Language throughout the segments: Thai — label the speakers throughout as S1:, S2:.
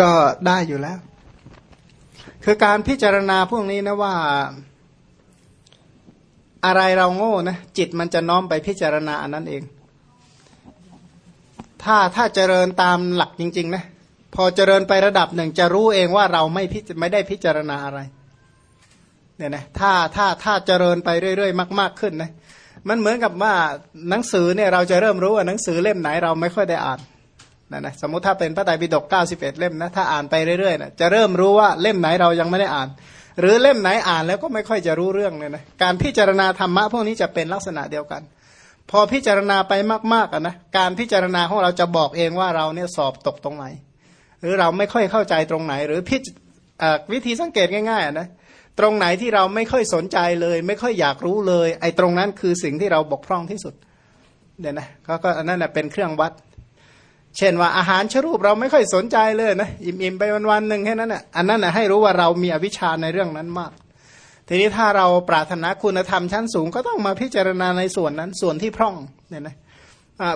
S1: ก็ได้อยู่แล้ว คือการพิจารณาพวกนี้นะว่า อะไรเราโง่นะจิตมันจะน้อมไปพิจารณาอันนั้นเอง ถ้าถ้าเจริญตามหลักจริง ๆ นะ พอเจริญไประดับหนึ่งจะรู้เองว่าเราไม่พิไม่ได้พิจารณาอะไรเนี่ยนะถ้าถ้าถ้าเจริญไปเรื่อยๆ มาก ๆขึ้นนะมันเหมือนกับว่าหนังสือเนี่ยเราจะเริ่มรู้ว่าหนังสือเล่มไหนเราไม่ค่อยได้อ่าน นะนะสมมติถ้าเป็นพระไตรปิฎก91 เล่มนะถ้าอ่านไปเรื่อยๆนะจะเริ่มรู้ว่าเล่มไหนเรายังไม่ได้อ่าน หรือเล่มไหนอ่านแล้วก็ไม่ค่อยจะรู้เรื่องเลยนะการพิจารณาธรรมะพวกนี้จะเป็นลักษณะเดียวกัน พอพิจารณาไปมากๆนะการพิจารณาของเราจะบอกเองว่าเราเนี่ยสอบตกตรงไหน หรือเราไม่ค่อยเข้าใจตรงไหน หรือพิวิธีสังเกตง่ายๆนะตรงไหนที่เราไม่ค่อยสนใจเลย ไม่ค่อยอยากรู้เลย ไอ้ตรงนั้นคือสิ่งที่เราบกพร่องที่สุดเดี๋ยนะก็ก็อันนั้นเป็นเครื่องวัด เช่นว่าอาหารชรูปเราไม่ค่อยสนใจเลยนะอิ่มๆไปวันๆหนึ่งแค่นั้นอะอันนั้นอะให้รู้ว่าเรามีอวิชชาในเรื่องนั้นมาก ทีนี้ถ้าเราปรารถนาคุณธรรมชั้นสูงก็ต้องมาพิจารณาในส่วนนั้นส่วนที่พร่องเนี่ยนะ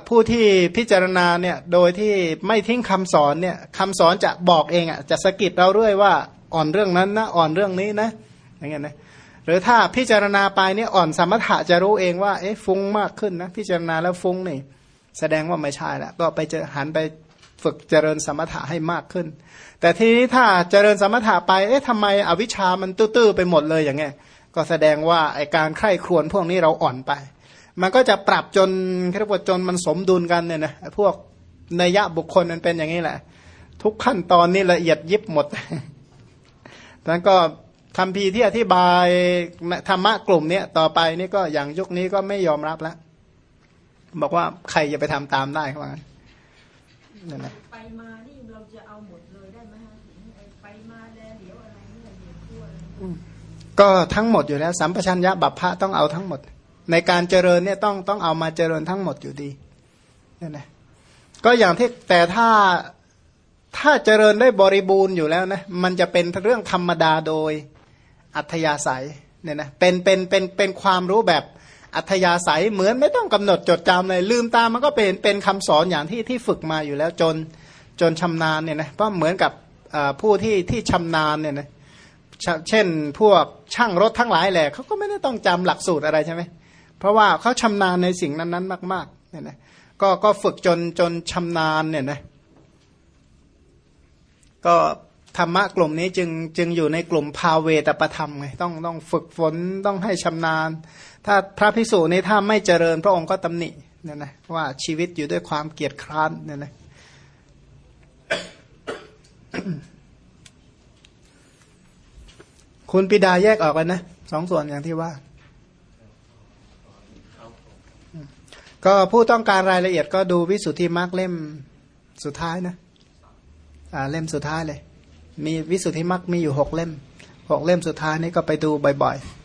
S1: ผู้ที่พิจารณาเนี่ยโดยที่ไม่ทิ้งคำสอนเนี่ยคำสอนจะบอกเองอะจะสะกิดเราเรื่อยว่าอ่อนเรื่องนั้นนะอ่อนเรื่องนี้นะอย่างเงี้ยนะหรือถ้าพิจารณาไปเนี่ยอ่อนสมถะจะรู้เองว่าเอ๊ะฟุ้งมากขึ้นนะพิจารณาแล้วฟุ้งนี่ แสดงว่าไม่ใช่แล้วก็ไปเจอหันไปฝึกเจริญสมถะให้มากขึ้น แต่ทีนี้ถ้าเจริญสมถะไป เอ๊ะทำไมอวิชามันตื้อๆไปหมดเลยอย่างเงี้ย ก็แสดงว่าไอการใคร่ครวญพวกนี้เราอ่อนไป มันก็จะปรับจนเรียกว่าจนมันสมดุลกันเนี่ยนะ พวกนัยยะบุคคลมันเป็นอย่างนี้แหละ ทุกขั้นตอนนี่ละเอียดยิบหมดนั้นก็คำพีที่อธิบายธรรมะกลุ่มเนี้ยต่อไปนี่ก็อย่างยุคนี้ก็ไม่ยอมรับแล้ว บอกว่าใครจะไปทำตามได้เขาว่างั้นนั่นแหละไปมานี่เราจะเอาหมดเลยได้ไหมฮะไปมาแล้วเดี๋ยวอะไรเนี่ยเดี๋ยวทั่วก็ทั้งหมดอยู่แล้วสัมปชัญญะบัพพะต้องเอาทั้งหมด ในการเจริญเนี่ยต้องต้องเอามาเจริญทั้งหมดอยู่ดีนั่นแหละก็อย่างที่แต่ถ้าถ้าเจริญได้บริบูรณ์อยู่แล้วนะมันจะเป็นเรื่องธรรมดาโดยอัธยาศัยเนี่ยนะเป็นเป็นเป็นเป็นความรู้แบบ อัธยาศัยเหมือนไม่ต้องกำหนดจดจำเลยลืมตามันก็เป็นเป็นคำสอนอย่างที่ที่ฝึกมาอยู่แล้วจนจนชำนาญเนี่ยนะเพราะเหมือนกับผู้ที่ที่ชำนาญเนี่ยนะเช่นพวกช่างรถทั้งหลายแหละเขาก็ไม่ได้ต้องจำหลักสูตรอะไรใช่ไหมเพราะว่าเขาชำนาญในสิ่งนั้นๆ มากๆเนี่ยนะก็ก็ฝึกจนจนชำนาญเนี่ยนะก็ธรรมะกลุ่มนี้จึงจึงอยู่ในกลุ่มภาเวตประธรรมไงต้องต้องฝึกฝนต้องให้ชำนาญ ถ้าพระพิสูจน์ในถ้าไม่เจริญพระองค์ก็ตำหนิเนี่ยนะว่าชีวิตอยู่ด้วยความเกียจคร้านเนี่ยนะคุณปิดาแยกออกกันนะสองส่วนอย่างที่ว่า ก็ผู้ต้องการรายละเอียดก็ดูวิสุทธิมรรคเล่มสุดท้ายนะอ่าเล่มสุดท้ายเลย มีวิสุทธิมรรคมีอยู่หกเล่มหกเล่มสุดท้ายนี้ก็ไปดูบ่อยๆ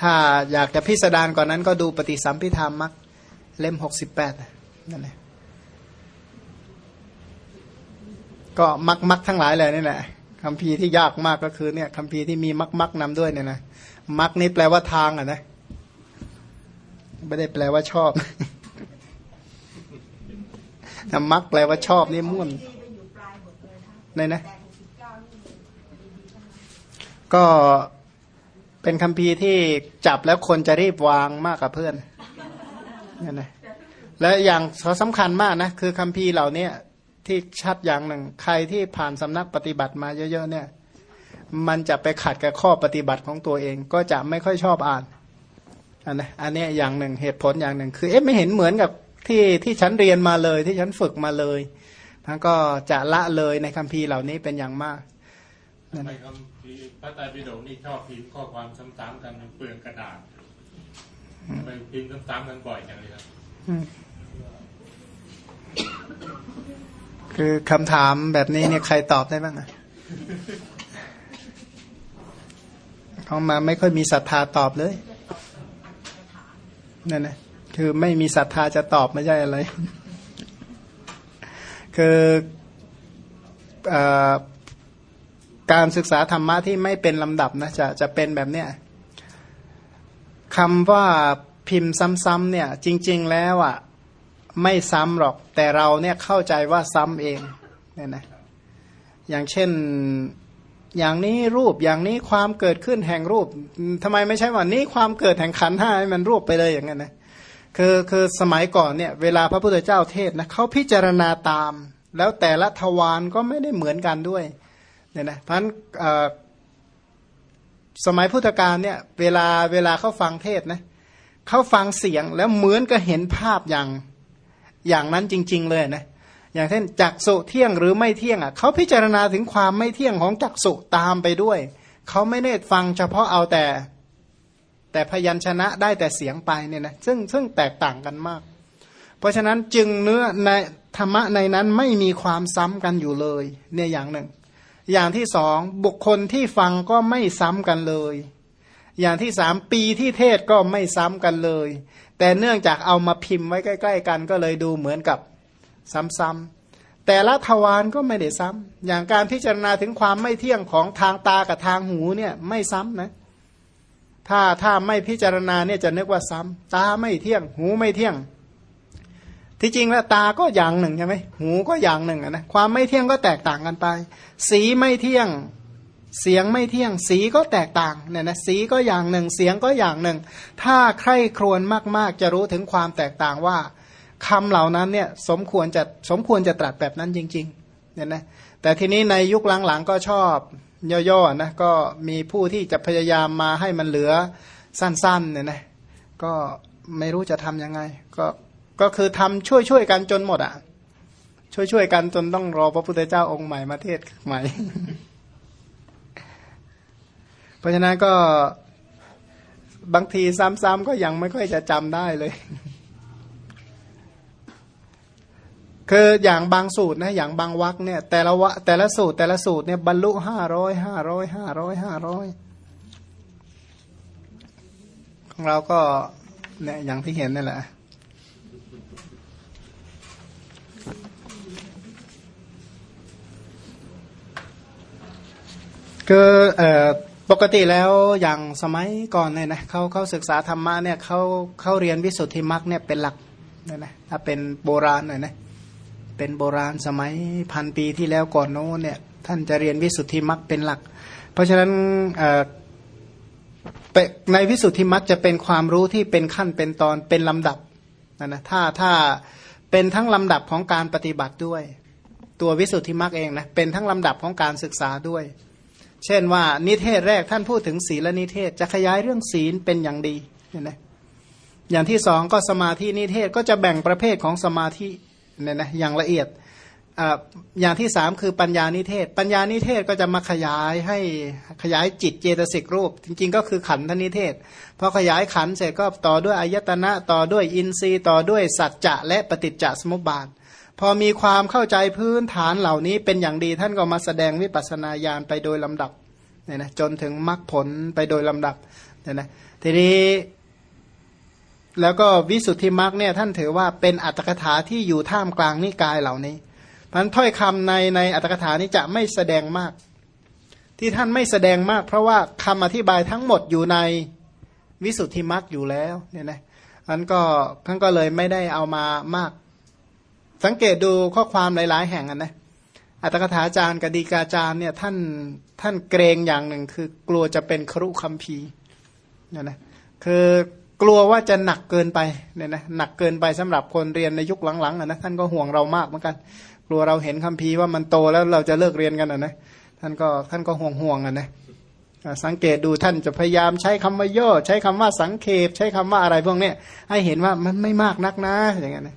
S1: ถ้าอยากจะพิสดารก่อนนั้นก็ดูปฏิสัมพิธามมรรคเล่มหกสิบแปดนั่นแหละก็มักมักทั้งหลายเลยนี่แหละคำพีที่ยากมากก็คือเนี่ยคำพีที่มีมักมักนำด้วยเนี่ยนะมักนี่แปลว่าทางอะนะไม่ได้แปลว่าชอบถ้ามักแปลว่าชอบนี่ม่วนในนะ ก็ เป็นคัมภีร์ที่จับแล้วคนจะรีบวางมากกว่าเพื่อนนี่นะและอย่างสำคัญมากนะคือคัมภีร์เหล่านี้ที่ชัดอย่างหนึ่ง ใครที่ผ่านสำนักปฏิบัติมาเยอะๆเนี่ย มันจะไปขัดกับข้อปฏิบัติของตัวเอง ก็จะไม่ค่อยชอบอ่านอันนี้อันนี้อย่างหนึ่งเหตุผลอย่างหนึ่ง คือเอ๊ะไม่เห็นเหมือนกับที่ที่ฉันเรียนมาเลยที่ฉันฝึกมาเลยทั้งก็จะละเลยในคัมภีร์เหล่านี้เป็นอย่างมาก
S2: นั่นคำพีพระไตรปิฎกนี่ชอบพิมพ์ข้อความซ้ำๆกันเปลืองกระดาษไปพิมพ์ซ้ำๆกันบ่อยจังเลยครับ
S1: คือคำถามแบบนี้เนี่ยใครตอบได้บ้างอะเขามาไม่ค่อยมีศรัทธาตอบเลยนั่นนะคือไม่มีศรัทธาจะตอบไม่ใช่อะไร คืออ การศึกษาธรรมะที่ไม่เป็นลำดับนะจะจะเป็นแบบเนี้ยคำว่าพิมพ์ซ้ำๆเนี่ยจริง ๆแล้วอะไม่ซ้ำหรอก แต่เราเนี่ยเข้าใจว่าซ้ำเองเนี่ยนะอย่างเช่นอย่างนี้รูปอย่างนี้ความเกิดขึ้นแห่งรูปทำไมไม่ใช่ว่านี้ความเกิดแห่งขันห้าให้มันรูปไปเลยอย่างนั้นนะคือคือสมัยก่อนเนี่ยเวลาพระพุทธเจ้าเทศนะเขาพิจารณาตาม แล้วแต่ละทวารก็ไม่ได้เหมือนกันด้วย เนี่ยนะพราะฉะนั้นสมัยพุทธกาลเนี่ยเวลาเวลาเขาฟังเทศนะเขาฟังเสียงแล้วเหมือนกับเห็นภาพอย่างอย่างนั้นจริง ๆ เลยนะอย่างเช่นจักสุเที่ยงหรือไม่เที่ยงอะเขาพิจารณาถึงความไม่เที่ยงของจักสุตามไปด้วยเขาไม่ได้ฟังเฉพาะเอาแต่ แต่พยัญชนะได้แต่เสียงไปเนี่ยนะซึ่งซึ่งแตกต่างกันมาก เพราะฉะนั้นจึงเนื้อในธรรมะในนั้นไม่มีความซ้ำกันอยู่เลย เนี่ยอย่างหนึ่ง อย่างที่สองบุคคลที่ฟังก็ไม่ซ้ำกันเลย อย่างที่สามปีที่เทศก็ไม่ซ้ำกันเลย แต่เนื่องจากเอามาพิมพ์ไว้ใกล้ ๆ กันก็เลยดูเหมือนกับซ้ำๆแต่ละทวารก็ไม่ได้ซ้ำอย่างการพิจารณาถึงความไม่เที่ยงของทางตากับทางหูเนี่ยไม่ซ้ำนะถ้าถ้าไม่พิจารณาเนี่ยจะนึกว่าซ้ำตาไม่เที่ยง หูไม่เที่ยง ที่จริงแล้วตาก็อย่างหนึ่งใช่ไหมหูก็อย่างหนึ่งนะความไม่เที่ยงก็แตกต่างกันไป สีไม่เที่ยงเสียงไม่เที่ยงสีก็แตกต่างเนี่ยนะสีก็อย่างหนึ่ง เสียงก็อย่างหนึ่ง ถ้าใคร่ครวญมากๆ จะรู้ถึงความแตกต่างว่าคำเหล่านั้นเนี่ยสมควรจะสมควรจะตรัสแบบนั้นจริงๆเนี่ยนะแต่ทีนี้ในยุคหลังๆก็ชอบย่อๆนะก็มีผู้ที่จะพยายามมาให้มันเหลือสั้นๆเนี่ยนะก็ไม่รู้จะทํำยังไง ก็ ก็คือทำช่วยๆกันจนหมดอะ่ะช่วยกันจนต้องรอพระพุทธเจ้าองค์ใหม่มาเทศใหม่ เพราะฉะนั้นก็บางทีซ้ำๆก็ยังไม่ค่อยจะจำได้เลย คืออย่างบางสูตรนะ อย่างบางวักเนี่ย แต่ละวะแต่ละสูตร แต่ละสูตรเนี่ยบรรลุห้าร้อยห้าร้อยห้าร้อยห้าร้อยของเราก็เนี่ยอย่างที่เห็นนี่แหละ คือปกติแล้วอย่างสมัยก่อนเนี่ยนะเขาเขาศึกษาธรรมะเนี่ยเขาเขาเรียนวิสุทธิมรรคเนี่ยเป็นหลักเนี่ยนะถ้าเป็นโบราณหน่อยนะเป็นโบราณสมัยพันปีที่แล้วก่อนโน้นเนี่ยท่านจะเรียนวิสุทธิมรรคเป็นหลัก เพราะฉะนั้นในวิสุทธิมรรคจะเป็นความรู้ที่เป็นขั้นเป็นตอนเป็นลำดับนะนะถ้าถ้าเป็นทั้งลำดับของการปฏิบัติด้วย ตัววิสุทธิมรรคเองนะเป็นทั้งลำดับของการศึกษาด้วย เช่นว่านิเทศแรกท่านพูดถึงศีลนิเทศ จะขยายเรื่องศีลเป็นอย่างดีเห็นไหมอย่างที่สองก็สมาธินิเทศก็จะแบ่งประเภทของสมาธิเนี่ยนะอย่างละเอียดอย่างที่สามคือปัญญานิเทศ ปัญญานิเทศก็จะมาขยายให้ขยายจิตเจตสิกรูป จริงๆ ก็คือขันธนิเทศพอขยายขันเสร็จก็ต่อด้วยอายตนะต่อด้วยอินทรีย์ ต่อด้วยสัจจะและปฏิจจสมุปบาท พอมีความเข้าใจพื้นฐานเหล่านี้เป็นอย่างดีท่านก็มาแสดงวิปัสสนาญาณไปโดยลำดับเนี่ยนะจนถึงมรรคผลไปโดยลำดับเนี่ยนะทีนี้แล้วก็วิสุทธิมรรคเนี่ยท่านถือว่าเป็นอัตถกถาที่อยู่ท่ามกลางนิกายเหล่านี้พันถ้อยคำในในอัตถกถานี้จะไม่แสดงมาก ที่ท่านไม่แสดงมาก เพราะว่าคำอธิบายทั้งหมดอยู่ในวิสุทธิมรรคอยู่แล้วเนี่ยนะอันก็ท่านก็เลยไม่ได้เอามามาก สังเกตดูข้อความหลาย ๆ แห่งนะอัตถกถาจารย์กดีกาจารย์เนี่ยท่านท่านเกรงอย่างหนึ่ง คือกลัวจะเป็นครุคัมภีร์เนี่ยนะคือกลัวว่าจะหนักเกินไปเนี่ยนะหนักเกินไปสำหรับคนเรียนในยุคหลังๆนะท่านก็ห่วงเรามากเหมือนกัน กลัวเราเห็นคัมภีร์ว่ามันโตแล้วเราจะเลิกเรียนกันนะท่านก็ท่านก็ห่วงห่วงอะนะสังเกตดูท่านจะพยายามใช้คำว่าย่อใช้คำว่าสังเขปใช้คำว่าอะไรพวกนี้ให้เห็นว่ามันไม่มากนักนะอย่างเงี้ยนะ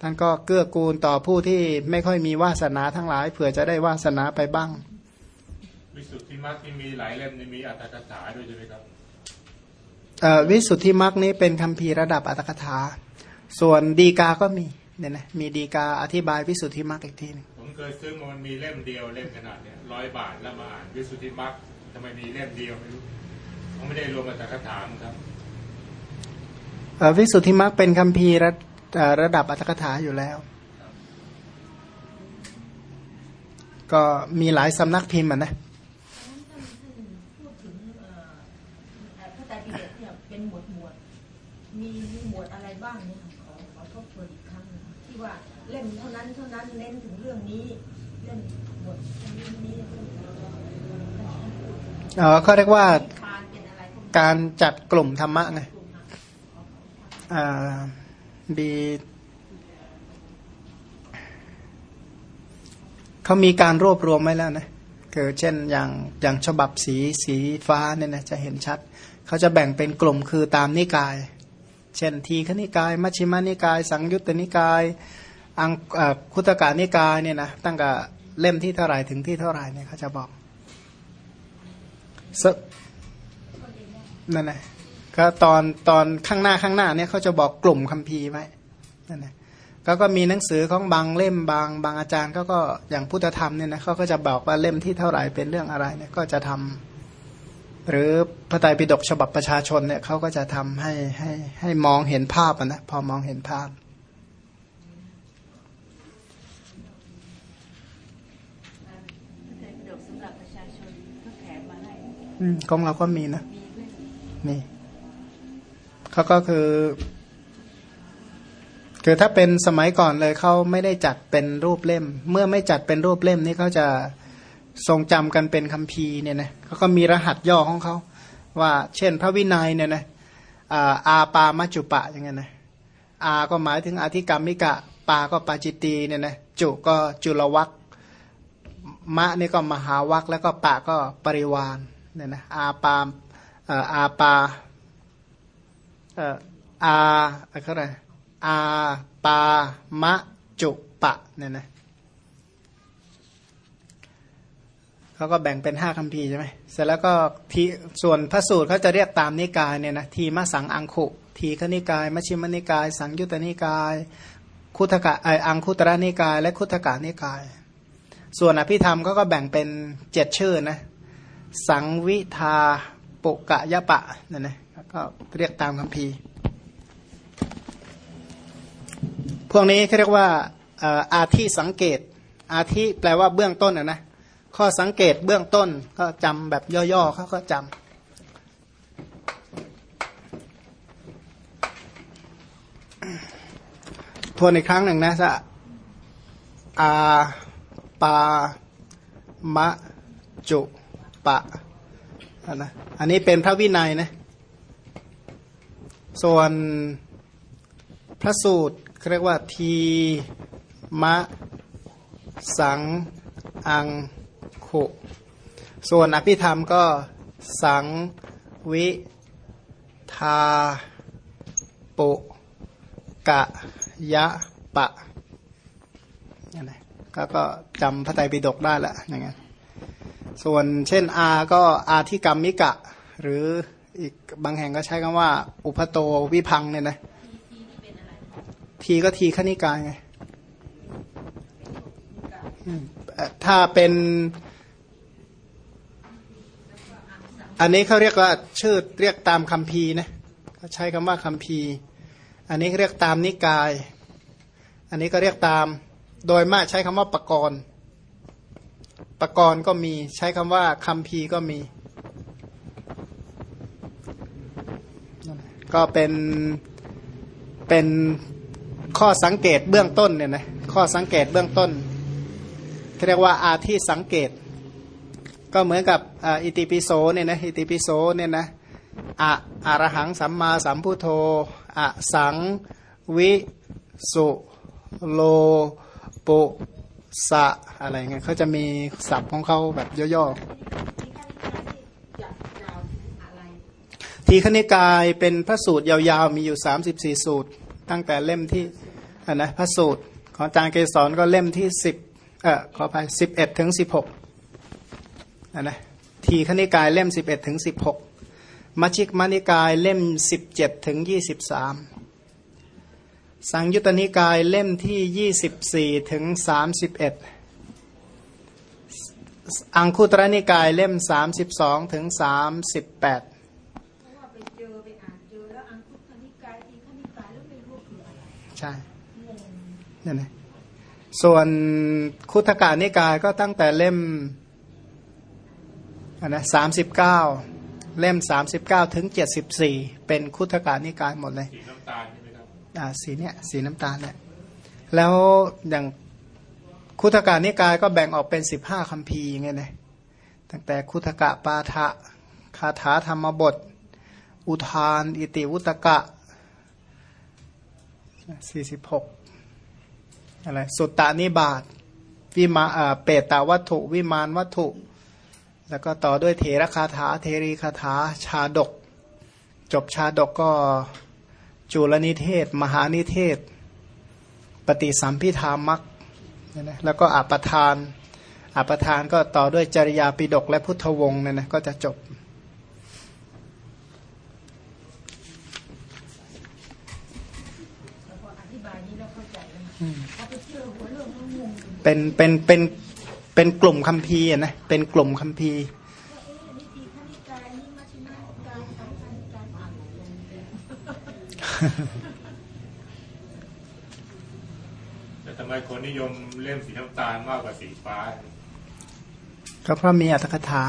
S1: ท่านก็เกื้อกูลต่อผู้ที่ไม่ค่อยมีวาสนาทั้งหลายเผื่อจะได้วาสนาไปบ้าง
S2: วิสุทธิมรรคที่มีหลายเล่มมีอัตถกถาด้วยใช่ไหมครับ
S1: วิสุทธิมรรคนี้เป็นคำพีระดับอัตถกถา ส่วนดีกาก็มีเนี่ยนะมีดีกาอธิบายวิสุทธิมรรคอีกทีนึง
S2: ผมเคยซื้อมันมีเล่มเดียวเล่มขนาดเนี้ยร้อยบาทแล้วมาอ่านวิสุทธิมรรคทำไมมีเล่มเดียวไม่รู้เขาไม่ได้รวมอัตถกถาครับ
S1: วิสุทธิมรรคเป็นคำพีระ ระดับอัตถกถาอยู่แล้ว ก็มีหลายสำนักพิมพ์นะ
S3: บ้างเนี่ยขอขอทบทวนอีกครั้งที่ว่าเล่มเท่านั้นเท่านั้นเน้นถึงเรื่องนี้
S1: เออเขาเรียกว่า
S3: ทานเป็นอะไรพวก
S1: การจัดกลุ่มธรรมะไงอ่า บีเขามีการรวบรวมไว้แล้วนะคือเช่นอย่างอย่างฉบับสีสีฟ้าเนี่ยนะจะเห็นชัด เขาจะแบ่งเป็นกลุ่มคือตามนิกาย เช่นทีฆนิกาย มัชฌิมานิกาย สังยุตตนิกาย อังอคุตกานิกายเนี่ยนะตั้งแต่เล่มที่เท่าไหร่ถึงที่เท่าไหร่เนี่ยเขาจะบอกสนั่นแหละ ก็ตอนตอนข้างหน้าข้างหน้าเนี่ยเขาจะบอกกลุ่มคัมภีร์ไว้นั่นแหละก็ก็มีหนังสือของบางเล่มบางบางอาจารย์ก็ก็อย่างพุทธธรรมเนี่ยนะเขาก็จะบอกว่าเล่มที่เท่าไหร่เป็นเรื่องอะไรเนี่ยก็จะทำหรือพระไตรปิฎกฉบับประชาชนเนี่ยเขาก็จะทำให้ให้ให้มองเห็นภาพอะนะพอมองเห็นภาพ
S3: เด็กดกสำหรับประชาชนก็แถมมาให้
S1: อืมของเราก็มีนะ
S3: มีด้วย
S1: นี่ เขาก็คือ คือถ้าเป็นสมัยก่อนเลยเขาไม่ได้จัดเป็นรูปเล่ม เมื่อไม่จัดเป็นรูปเล่มนี่เขาจะทรงจำกันเป็นคัมภีร์เนี่ยนะเขาก็มีรหัสย่อของเขาว่า เช่น พระวินัยเนี่ยนะอาปามัจจุปะอย่างเงี้ยนะอาก็หมายถึงอธิกรรมิกะ ปาก็ปาจิตตีเนี่ยนะจุก็จุลวัคมะนี่ก็มหาวัคแล้วก็ปะก็ปริวานเนี่ยนะอาปาอาปา อ่ออาอะไรอะไรอาปามะจุปะเนี่ยนะเขาก็แบ่งเป็นห้าคัมภีร์ใช่ไหมเสร็จแล้วก็ทีส่วนพระสูตรเขาจะเรียกตามนิกายเนี่ยนะทีมสังอังคุ ทีฆนิกายมัชฌิมนิกาย สังยุตตนิกาย คุถกะไออังคุตระนิกาย และคุถกานิกาย ส่วนอภิธรรมเขาก็แบ่งเป็นเจ็ดชื่อนะสังวิทาปุกะยะปะเนั่นนะ ก็เรียกตามคำพีพวกนี้เขาเรียกว่าอาทิสังเกต อาทิแปลว่าเบื้องต้นนะนะข้อสังเกตเบื้องต้นก็จำแบบย่อๆเขาก็จำทวนอีกครั้งหนึ่งนะจะอาปามะจุปะนะอันนี้เป็นพระวินัยนะ ส่วนพระสูตรเรียกว่าทีมะ สัง อังคุส่วนอภิธรรมก็สัง วิ ทา ปุ กะ ยะปะนี่นะก็ก็จำพระไตรปิฎกได้ละอย่างเงี้ยส่วนเช่นอาก็อาทิกรรมมิกะ หรือ อีกบางแห่งก็ใช้คำว่า อุปโตวิพังเนี่ยนะทีก็ทีขณิกายไงอืมเอ่อถ้าเป็น อันนี้เขาเรียกว่าชื่อเรียกตามคำพีร์นะก็ใช้คำว่าคำพีร์อันนี้เรียกตามนิกาย อันนี้ก็เรียกตาม โดยมากใช้คำว่าปกรณ์ปกรณ์ก็มีใช้คำว่าคัมภีร์ก็มี ก็เป็นเป็นข้อสังเกตเบื้องต้นเนี่ยนะข้อสังเกตเบื้องต้นที่เรียกว่าอาทิสังเกต ก็เหมือนกับอ,อิติปิโสเนี่ยนะอิติปิโสเนี่ยนะอะอารหังสัมมาสัมพุทโธอะสังวิสุโลปุสะอะไรเงี้ยเขาจะมีศัพท์ของเขาแบบย่อๆ ทีคณิกายเป็นพระสูตรยาวๆ มีอยู่ 34 สูตร ตั้งแต่เล่มที่อะนะพระสูตรของอาจารย์เกสรก็เล่มที่ 10เอ่อขออภัย11 ถึง 16อะนะทีคณิกายเล่ม 11 ถึง 16 มัชฌิกมานิกายเล่ม 17 ถึง 23 สังยุตตนิกายเล่มที่ 24 ถึง 31อังคุตรนิกายเล่ม 32 ถึง 38 ใช่
S3: งง
S1: นั่นนะส่วนคุถกานิกายก็ตั้งแต่เล่มอันนะสามสิบเก้าเล่มสามสิบเก้าถึงเจ็ดสิบสี่เป็นคุถกานิกายหมดเลย
S2: สีน้ำตาลใช่ไหมครับ
S1: อ่าสีเนี้ยสีน้ำตาลเนี่ยแล้วอย่างคุถกานิกายก็แบ่งออกเป็นสิบห้าคำพีไงนะตั้งแต่คุถกะปาทะคาถาธรรมบท อุทาน อิติวุตกะ สี่สิบหกอะไรสุตตานิบาตวิมาเปตตาวัตถุ วิมานวัตถุ แล้วก็ต่อด้วยเถระคาถาเทรีคาถาชาดก จบชาดกก็จุลนิเทศ มหานิเทศ ปฏิสัมพิธามักนะแล้วก็อัปทานอัปทานก็ต่อด้วยจริยาปิดกและพุทธวงศ์เนี่ยนะก็จะจบ
S3: พออธิบายนี้แล้วเข้าใจแล้วนะพอไปเชื่อหัวเรื่องมันงงอยู่
S1: เป็นเป็นเป็นเป็นกลุ่มคัมภีร์อะนะเป็นกลุ่มคัมภีร์
S3: ว่าเอ๊ะนิติคณิกายนี่มัชฌิมานิกายสังฆานิกายอ่านหมดเลย
S2: แต่ทำไมคนนิยมเล่มสีน้ำตาลมากกว่าสีฟ้า
S1: ก็เพราะมีอัตถกถา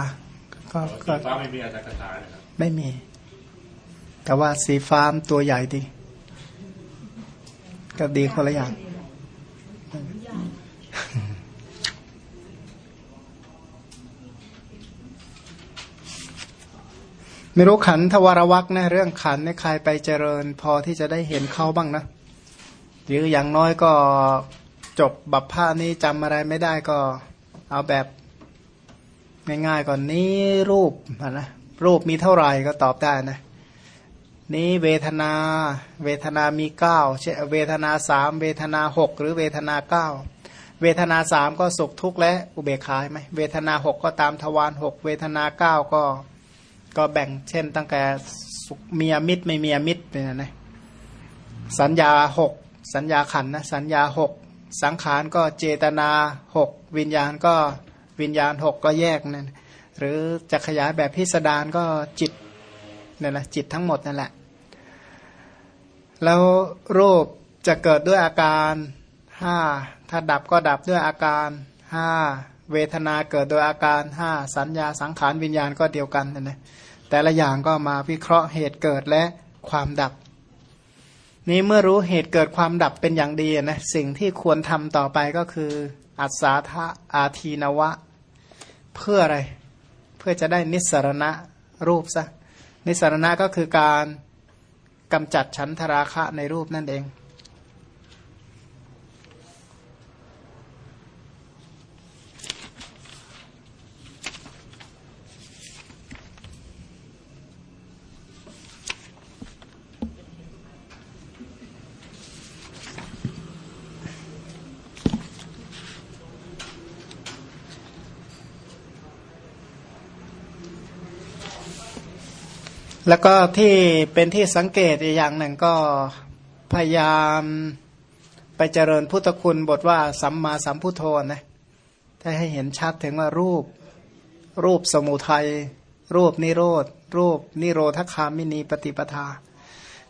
S1: ก็
S2: สี
S1: ก็
S2: ฟ้าไม่มีอัตถกถานะครับ
S1: ไม่มี แต่ว่าสีฟ้ามนตัวใหญ่ดี ก็ดีคนละอย่าง ไม่รู้ขันธวรวักนะเรื่องขันในใครไปเจริญ พอที่จะได้เห็นเขาบ้างนะหรืออย่างน้อยก็จบบัพพานี้จำอะไรไม่ได้ก็เอาแบบง่ายๆก่อนนี้รูปนะรูปมีเท่าไหร่ก็ตอบได้นะ นี้เวทนา เวทนามีเก้าเช่เวทนาสามเวทนาหกหรือเวทนาเก้าเวทนาสามก็สุขทุกข์และอุเบกขาไหมเวทนาหกก็ตามทวารหกเวทนาเก้าก็ ก็แบ่งเช่นตั้งแต่มีมิตรไม่มีมิตรเป็นนะสัญญาหกสัญญาขันนะสัญญาหกสังขารก็เจตนาหกวิญญาณก็วิญญาณหกก็แยกนั่นหรือจะขยายแบบพิสดารก็จิตนี่นแหละจิตทั้งหมดนั่นแหละ แล้วรูปจะเกิดด้วยอาการห้าถ้าดับก็ดับด้วยอาการห้าเวทนาเกิดโดยอาการห้าสัญญาสังขารวิญญาณก็เดียวกันนะนะ แต่ละอย่างก็มาวิเคราะห์เหตุเกิดและความดับ นี้เมื่อรู้เหตุเกิดความดับเป็นอย่างดีนะสิ่งที่ควรทำต่อไปก็คือ อัศาธาอาทีนวะ เพื่ออะไร เพื่อจะได้นิสรณะรูปซะนิสรณะก็คือการกำจัดฉันทราคะในรูปนั่นเอง แล้วก็ที่เป็นที่สังเกตอีกอย่างหนึ่งก็พยายามไปเจริญพุทธคุณบทว่าสัมมาสัมพุทโธนะถ้าให้เห็นชัดถึงว่ารูปรูปสมุทัย รูปนิโรธ รูปนิโรธคามินีปฏิปทา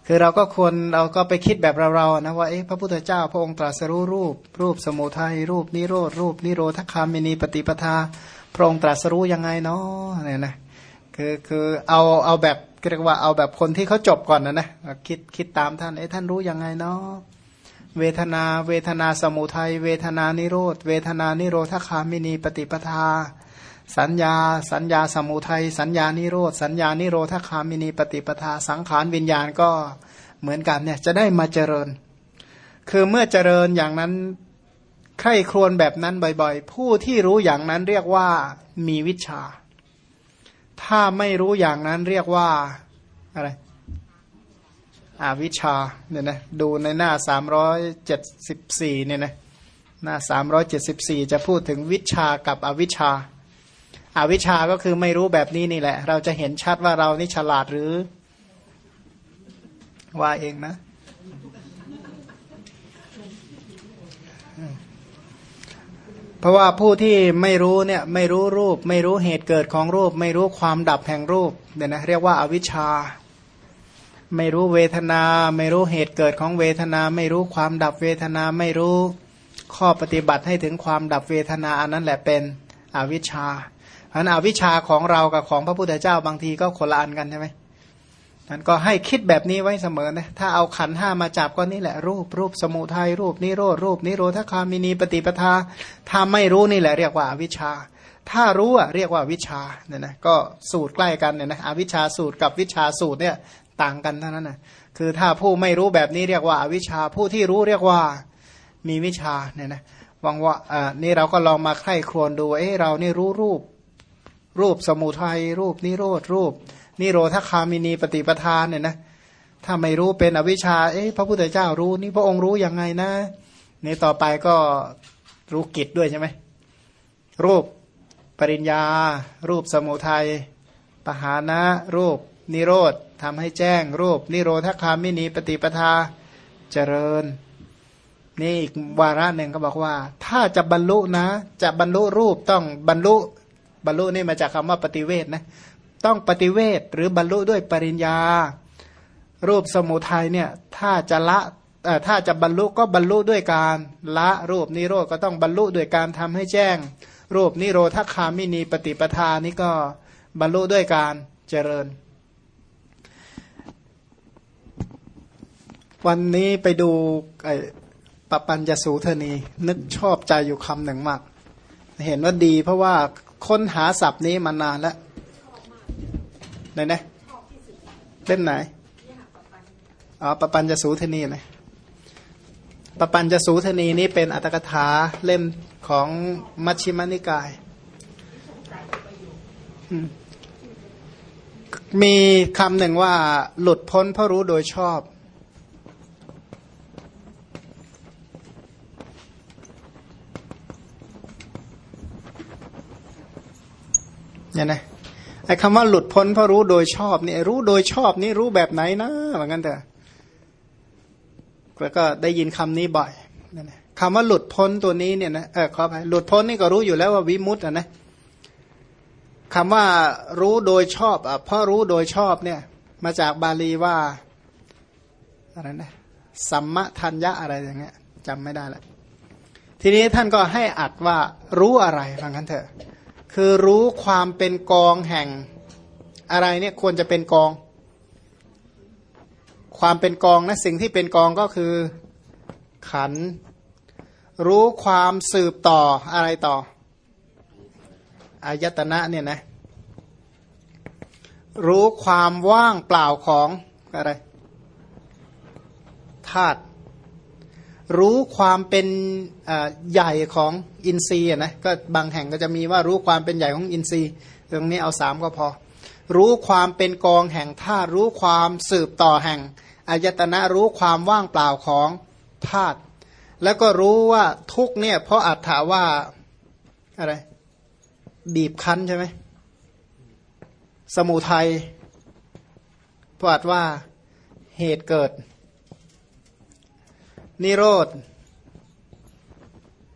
S1: คือเราก็ควรเราก็ไปคิดแบบเราๆนะว่าเอ๊ะพระพุทธเจ้าพระองค์ตรัสรู้รูป รูปสมุทัย รูปนิโรธ รูปนิโรธคามินีปฏิปทา พระองค์ตรัสรู้ยังไงเนาะเนี่ยนะคือคือเอาเอาแบบ เรียกว่าเอาแบบคนที่เขาจบก่อนนะนะคิดคิดตามท่านเอ้ท่านรู้ยังไงเนาะเวทนา เวทนาสมุทัยเวทนานิโรธ เวทนานิโรธคามินีปฏิปทา สัญญา สัญญาสมุทัยสัญญานิโรธ สัญญานิโรธคามินีปฏิปทา สังขารวิญญาณก็เหมือนกันเนี่ยจะได้มาเจริญ คือเมื่อเจริญอย่างนั้นใคร่ครวญแบบนั้นบ่อยๆ ผู้ที่รู้อย่างนั้นเรียกว่ามีวิชา ถ้าไม่รู้อย่างนั้นเรียกว่าอะไรอาวิชชาเนี่ยนะดูในหน้าสามร้อยเจ็ดสิบสี่เนี่ยนะหน้าสามร้อยเจ็ดสิบสี่จะพูดถึงวิชากับอวิชชาอาวิชาก็คือไม่รู้แบบนี้นี่แหละ เราจะเห็นชัดว่าเรานี่ฉลาดหรือ ว่าเองนะ เพราะว่าผู้ที่ไม่รู้เนี่ยไม่รู้รูป ไม่รู้เหตุเกิดของรูป ไม่รู้ความดับแห่งรูปเนี่ยนะเรียกว่าอาวิชชา ไม่รู้เวทนา ไม่รู้เหตุเกิดของเวทนา ไม่รู้ความดับเวทนา ไม่รู้ข้อปฏิบัติให้ถึงความดับเวทนาอันนั้นแหละเป็นอวิชชาเพราะนั้นอวิชชาของเรากับของพระพุทธเจ้าบางทีก็คนละอันกันใช่ไหม นั้นก็ให้คิดแบบนี้ไว้เสมอนะถ้าเอาขันห้ามาจับก็นี่แหละ รูปรูปสมุทัยรูปนิโรธรูปนิโรธคามินีปฏิปทาถ้าไม่รู้นี่แหละเรียกว่าวิชา ถ้ารู้อะเรียกว่าวิชาเนี่ยนะก็สูตรใกล้กันเนี่ยนะอวิชาสูตรกับวิชาสูตรเนี่ยต่างกันเท่านั้นนะคือถ้าผู้ไม่รู้แบบนี้เรียกว่าอวิชาผู้ที่รู้เรียกว่ามีวิชาเนี่ยนะวังว่าอ่านี่เราก็ลองมาใคร่ครวญดูเอ้เรานี่รู้รูป รูปสมุทัยรูปนิโรธรูป นิโรธคามินีปฏิปทานเนี่ยนะถ้าไม่รู้เป็นอวิชชาเอ๊ะพระพุทธเจ้ารู้นี่พระองค์รู้ยังไงนะนี่ต่อไปก็รู้กิจด้วยใช่ไหมรูปปริญญา รูปสมุทัยปหานะ รูป นิโรธทำให้แจ้ง รูป นิโรธคามินีปฏิปทาเจริญ นี่อีกวาระหนึ่งก็บอกว่า ถ้าจะบรรลุนะ จะบรรลุรูปต้องบรรลุบรรลุนี่มาจากคำว่าปฏิเวทนะ ต้องปฏิเวทหรือบรรลุด้วยปริญญา รูปสมุทัยเนี่ยถ้าจะละถ้าจะบรรลุก็บรรลุด้วยการละรูปนิโรธก็ต้องบรรลุด้วยการทำให้แจ้ง รูปนิโรธคามินีปฏิปทานี่ก็บรรลุด้วยการเจริญ วันนี้ไปดูปปัญญสูเทนีนึกชอบใจอยู่คำหนึ่งมาก เห็นว่าดีเพราะว่าค้นหาศัพท์นี้มานานแล้ว ไหนนะเล่มไหนอ๋อปปัญญสูทนีนะปปัญญสูทนีนี้เป็นอัตถกถาเล่มของมัชฌิมานิกายอืมมีคำหนึ่งว่า หลุดพ้นเพราะรู้โดยชอบ เนี่ยนะ ไอ้คำว่าหลุดพ้นเพราะรู้โดยชอบนี่รู้โดยชอบนี่รู้แบบไหนนะเหมือนกันเถอะแล้วก็ได้ยินคำนี้บ่อยนั่นนะคำว่าหลุดพ้นตัวนี้เนี่ยนะเออขอไปหลุดพ้นนี่ก็รู้อยู่แล้วว่าวิมุตต์อะนะคำว่ารู้โดยชอบอะเพราะรู้โดยชอบเนี่ยมาจากบาลีว่าอะไรนะสัมมทัญญะอะไรอย่างเงี้ยจำไม่ได้ละทีนี้ท่านก็ให้อัดว่ารู้อะไรฟังกันเถอะ คือรู้ความเป็นกองแห่งอะไรเนี่ยควรจะเป็นกอง ความเป็นกองนะสิ่งที่เป็นกองก็คือขัน รู้ความสืบต่ออะไรต่ออายตนะเนี่ยนะรู้ความว่างเปล่าของอะไรธาตุ รู้ความเป็นใหญ่ของอินทรีย์นะก็บางแห่งก็จะมีว่ารู้ความเป็นใหญ่ของอินทรีย์ ตรงนี้เอาสามก็พอ รู้ความเป็นกองแห่งธาตุรู้ความสืบต่อแห่งอายตนะรู้ความว่างเปล่าของธาตุแล้วก็รู้ว่าทุกเนี่ยเพราะอัตถาว่าอะไรบีบคั้นใช่ไหมสมุทัยเพราะอัตว่าเหตุเกิด นิโรธ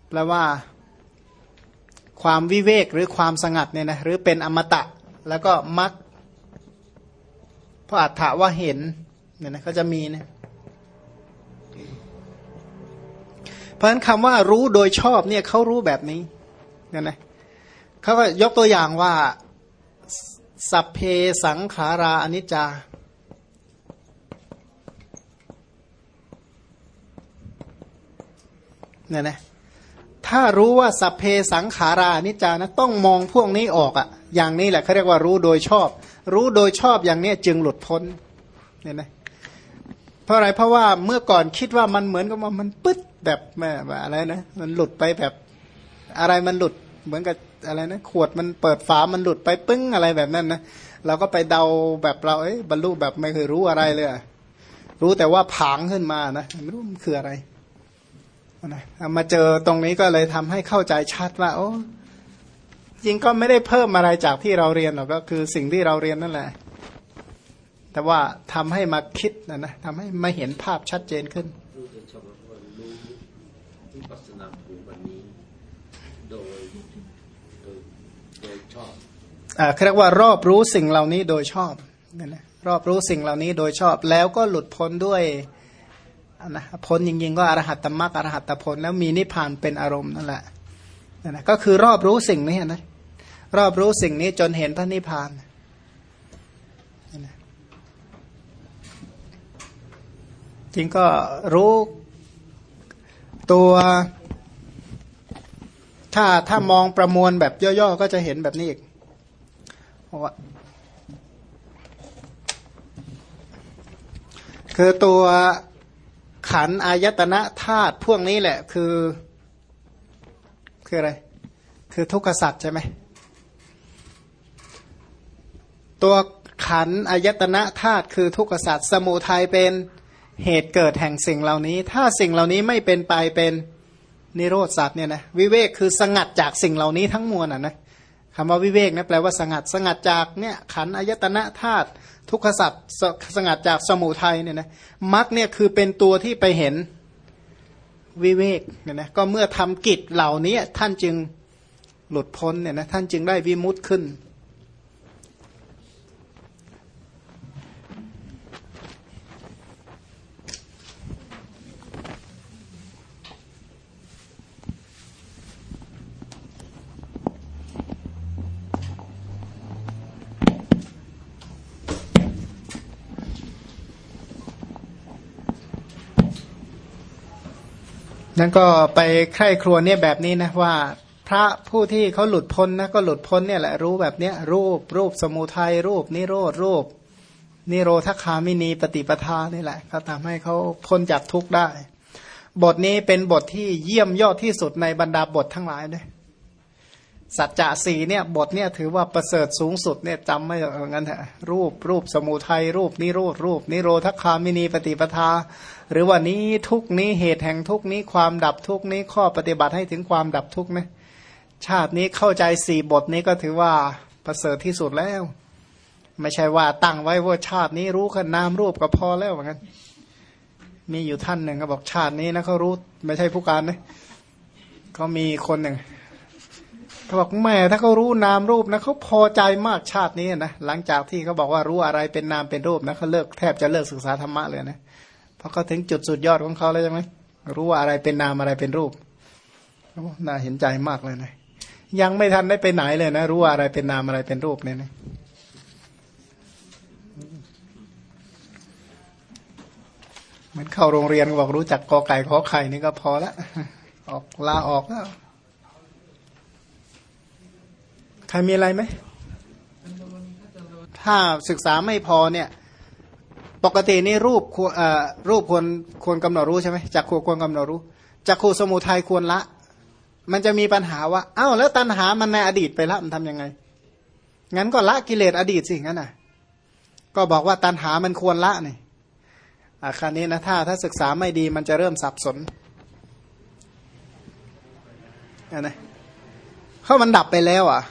S1: แปลว่า ความวิเวกหรือความสงัดเนี่ยนะหรือเป็นอมตะ แล้วก็มักเพราะอัฏฐว่าเห็นเนี่ยนะเขาจะมีนะเพราะฉะนั้นคำว่ารู้โดยชอบเนี่ยเขารู้แบบนี้เนี่ยนะเขาก็ยกตัวอย่างว่า สัพเพสังขาราอนิจจา เนี่ยนะถ้ารู้ว่าสัพเพสังขารานิจจานะต้องมองพวกนี้ออกอะอย่างนี้แหละเขาเรียกว่ารู้โดยชอบ รู้โดยชอบอย่างนี้จึงหลุดพ้นเนี่ยนะเพราะอะไรเพราะว่าเมื่อก่อนคิดว่ามันเหมือนกับว่ามันปึ๊ดแบบแบบอะไรนะมันหลุดไปแบบอะไรมันหลุดเหมือนกับอะไรนะขวดมันเปิดฝามันหลุดไปปึ้งอะไรแบบนั้นนะเราก็ไปเดาแบบเราเอ้ยบรรลุแบบไม่เคยรู้อะไรเลยรู้แต่ว่าผางขึ้นมานะไม่รู้มันคืออะไร นะมาเจอตรงนี้ก็เลยทำให้เข้าใจชัดว่า โอ้จริงก็ไม่ได้เพิ่มอะไรจากที่เราเรียนหรอกก็คือสิ่งที่เราเรียนนั่นแหละ แต่ว่าทำให้มาคิดนะนะทำให้มาเห็นภาพชัดเจนขึ้น
S4: รู้โดยชอบว่ารู้วิปัสสนาภูวันนี้โดยโดยโดยชอบ
S1: อ่าเรียกว่ารอบรู้สิ่งเหล่านี้โดยชอบเนี่ยนะรอบรู้สิ่งเหล่านี้โดยชอบแล้วก็หลุดพ้นด้วย นะพ้นจริงๆก็อรหัตตมรรคอรหัตตผลแล้วมีนิพพานเป็นอารมณ์นั่นแหละนั่นะก็คือรอบรู้สิ่งนี้นะรอบรู้สิ่งนี้จนเห็นพระนิพพานจริงก็รู้ตัวถ้าถ้ามองประมวลแบบย่อๆ ก็จะเห็นแบบนี้อีกว่าคือตัว ขันอายตนะธาตุพวกนี้แหละคือ คืออะไร คือทุกขสัตว์ใช่ไหม ตัวขันอายตนะธาตุคือทุกขสัตว์สมุทัยเป็นเหตุเกิดแห่งสิ่งเหล่านี้ ถ้าสิ่งเหล่านี้ไม่เป็นไปเป็นนิโรธสัตว์เนี่ยนะวิเวกคือสงัดจากสิ่งเหล่านี้ทั้งมวลอะนะคำว่าวิเวกนะแปลว่าสงัดสงัดจากเนี่ยขันอายตนะธาตุ ทุกขสัตว์สงัดจากสมุทัยเนี่ยนะมรรคเนี่ยคือเป็นตัวที่ไปเห็นวิเวกเนี่ยนะก็เมื่อทำกิจเหล่านี้ท่านจึงหลุดพ้นเนี่ยนะท่านจึงได้วิมุตขึ้น นั่นก็ไปใคร่ครวญเนี่ยแบบนี้นะว่า พระผู้ที่เขาหลุดพ้นนะก็หลุดพ้นเนี่ยแหละรู้แบบเนี้ยรูปรูปสมุทัยรูป นิโรธรูป นิโรธคามินีปฏิปทานี่แหละก็ทำให้เขาพ้นจากทุกข์ได้ บทนี้เป็นบทที่เยี่ยมยอดที่สุดในบรรดาบททั้งหลายเลย สัจจะสีเนี่ยบทเนี่ยถือว่าประเสริฐสูงสุดเนี่ยจำไม่เอางั้นเถอะรูปรูปสมุทัยรูปนิโรธรูป นิโรธคามินีปฏิปทา หรือว่านี้ทุกนี้เหตุแห่งทุกนี้ความดับทุกนี้ข้อปฏิบัติให้ถึงความดับทุกนะชาตินี้เข้าใจสี่บทนี้ก็ถือว่าประเสริฐที่สุดแล้ว ไม่ใช่ว่าตั้งไว้ว่าชาตินี้รู้แค่นามรูปก็พอแล้วเหมือนกันมีอยู่ท่านหนึ่งเขาบอกชาตินี้นะเขารู้ไม่ใช่ผู้การนะเขามีคนหนึ่ง เขาบอกแม่ถ้าเขารู้นามรูปนะเขาพอใจมากชาตินี้นะหลังจากที่เขาบอกว่ารู้อะไรเป็นนามเป็นรูปนะเขาเลิกแทบจะเลิกศึกษาธรรมะเลยนะเพราะเขาถึงจุดสุดยอดของเขาแล้วใช่ไหมรู้ว่าอะไรเป็นนามอะไรเป็นรูปน่าเห็นใจมากเลยนะยังไม่ทันได้ไปไหนเลยนะ รู้ว่าอะไรเป็นนามอะไรเป็นรูปเนี่ยนะเหมือนเข้าโรงเรียนก็บอกรู้จักกอไก่ขอไข่นี่ก็พอละออกลาออกแล้วใครมีอะไรไหม ถ้าศึกษาไม่พอเนี่ย ปกตินี่รูปควรรูปควรควรกำหนดรู้ใช่ไหมจักขูควรกำหนดรู้จักขูสมุทัยควรละ มันจะมีปัญหาว่าเอ้าแล้วตัณหามันในอดีตไปละมันทำยังไง งั้นก็ละกิเลสอดีตสิงั้นน่ะ ก็บอกว่าตัณหามันควรละนี่อาคารนี้นะถ้าถ้าศึกษาไม่ดีมันจะเริ่มสับสนนะเพราะมันดับไปแล้วอะ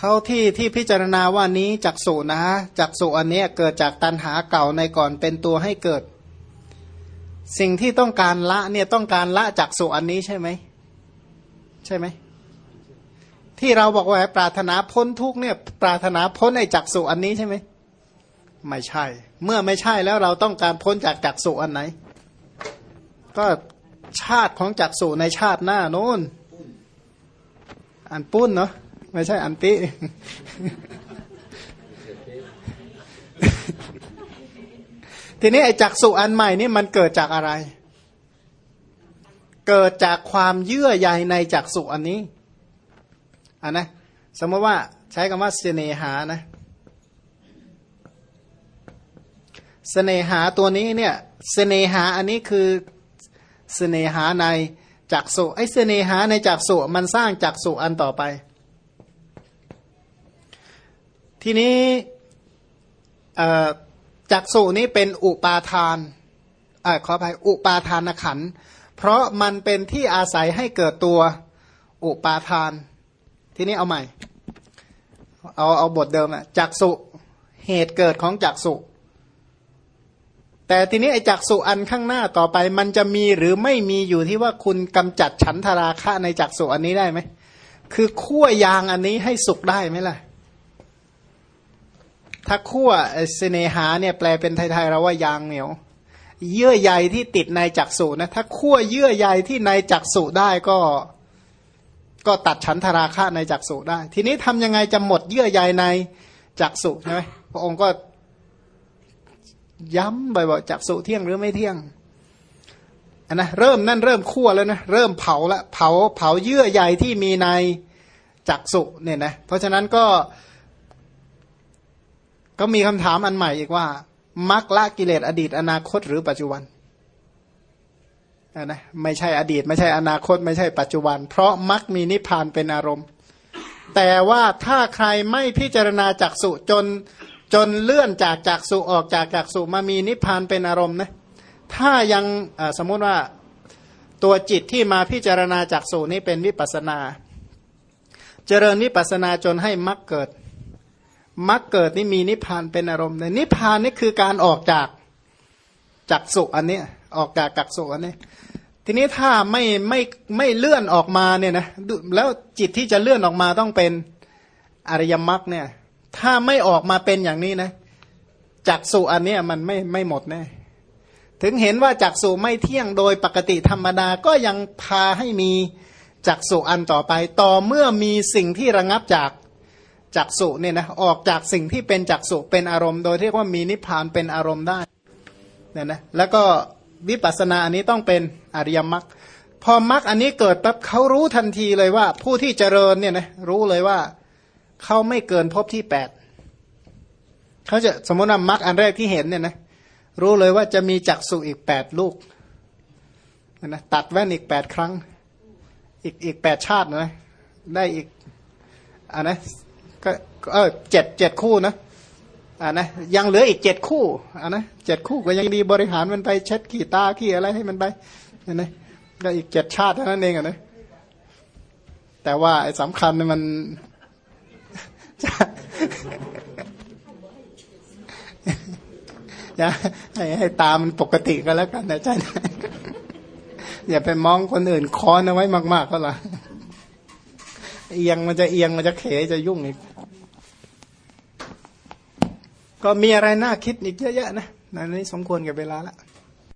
S1: เขาที่ที่พิจารณาว่านี้จักสุนะจักสุอันนี้เกิดจากตัณหาเก่าในก่อนเป็นตัวให้เกิด สิ่งที่ต้องการละเนี่ยต้องการละจักสุอันนี้ใช่ไหมใช่ไหมที่เราบอกว่าปรารถนาพ้นทุกเนี่ยปรารถนาพ้นไอ้จักสุอันนี้ใช่ไหมไม่ใช่ เมื่อไม่ใช่แล้วเราต้องการพ้นจากจักสุอันไหน ก็ชาติของจักสุในชาติหน้าโน้นอันปุ้นเนาะ ไม่ใช่อันติ ทีนี้ไอ้จักสุอันใหม่นี่มันเกิดจากอะไร เกิดจากความเยื่อใยในจักสุอันนี้อันนะ สมมติว่าใช้คำว่าเสนหานะเสนหาตัวนี้เนี่ยเสนหาอันนี้คือเสนหาในจักสุไอ้เสนหาในจักสุมันสร้างจักสุอันต่อไป ทีนี้จักสุนี้เป็นอุปาทานอขออภัยอุปาทานขัน เพราะมันเป็นที่อาศัยให้เกิดตัวอุปาทาน ทีนี้เอาใหม่ เอาเอาบทเดิมอะจักสุเหตุเกิดของจักสุแต่ทีนี้ไอ้จักสุอันข้างหน้าต่อไป มันจะมีหรือไม่มีอยู่ที่ว่าคุณกำจัดฉันทราคะในจักสุอันนี้ได้ไหมคือขั้วยางอันนี้ให้สุกได้ไหมล่ะ ถ้าขั้วเสเนหาเนี่ยแปลเป็นไทยๆเราว่ายางเหนียว เยื่อใยที่ติดในจักสุนะถ้าขั้วเยื่อใยที่ในจักสุได้ก็ ก็ตัดฉันทราคะในจักสุได้ ทีนี้ทำยังไงจะหมดเยื่อใยในจักสุใช่ไหมพระองค์ก็ย้ำบ่อยๆจักสุเที่ยงหรือไม่เที่ยงอันนะเริ่มนั่นเริ่มคั่วแล้วนะเริ่มเผาละเผาเผาเยื่อใยที่มีในจักสุเนี่ยนะเพราะฉะนั้นก็ ก็มีคำถามอันใหม่อีกว่ามักละกิเลสอดีต อนาคตหรือปัจจุบันนะไม่ใช่อดีต ไม่ใช่อนาคต ไม่ใช่ปัจจุบัน เพราะมักมีนิพพานเป็นอารมณ์ แต่ว่าถ้าใครไม่พิจารณาจักสุจนจนเลื่อนจากจักสุออกจากจักสุมามีนิพพานเป็นอารมณ์นะถ้ายังสมมติว่าตัวจิตที่มาพิจารณาจักสุนี้เป็นวิปัสนา เจริญวิปัสนาจนให้มักเกิด มักเกิดนี่มีนิพพานเป็นอารมณ์ในนิพพานนี่คือการออกจากจักสุอันนี้ออกจากกักสุอันนี้ทีนี้ถ้าไม่ไม่ไม่เลื่อนออกมาเนี่ยนะแล้วจิตที่จะเลื่อนออกมาต้องเป็นอริยมรรคเนี่ย ถ้าไม่ออกมาเป็นอย่างนี้นะจักสุอันนี้มันไม่ไม่หมดแน่ถึงเห็นว่าจักสุไม่เที่ยงโดยปกติธรรมดาก็ยังพาให้มีจักสุอันต่อไป ต่อเมื่อมีสิ่งที่ระงับจาก จักสุเนี่ยนะออกจากสิ่งที่เป็นจักสุเป็นอารมณ์ โดยที่ว่ามีนิพพานเป็นอารมณ์ได้เนี่ยนะแล้วก็วิปัสสนาอันนี้ต้องเป็นอริยมรรคพอมรรคอันนี้เกิดปั๊บเขารู้ทันทีเลยว่า ผู้ที่เจริญเนี่ยนะรู้เลยว่าเขาไม่เกินภพที่แปดเขาจะสมมติว่ามรรคอันแรกที่เห็นเนี่ยนะรู้เลยว่าจะมีจักสุอีกแปดลูกนะตัดแว่นอีกแปดครั้ง อีกอีกแปดชาตินะได้อีกอันนะ ก็เออเจ็ดเจ็ดคู่นะอ่านะยังเหลืออีกเจ็ดคู่อ่านะเจ็ดคู่ก็ยังดีบริหารมันไปเช็ดขี้ตาขี้อะไรให้มันไปนะนะก็อีกเจ็ดชาติเท่านั้นเองอะนะแต่ว่าไอ้สำคัญมันจะให้ให้ตามันปกติก็แล้วกันนะใช่อย่าไปมองคนอื่นคอนเอาไว้มากๆก็ละ เอียงมันจะเอียงมันจะเขจะยุ่งอีก ก็มีอะไรน่าคิดอีกเยอะๆนะนั่นนี้สมควรกับเวลาละ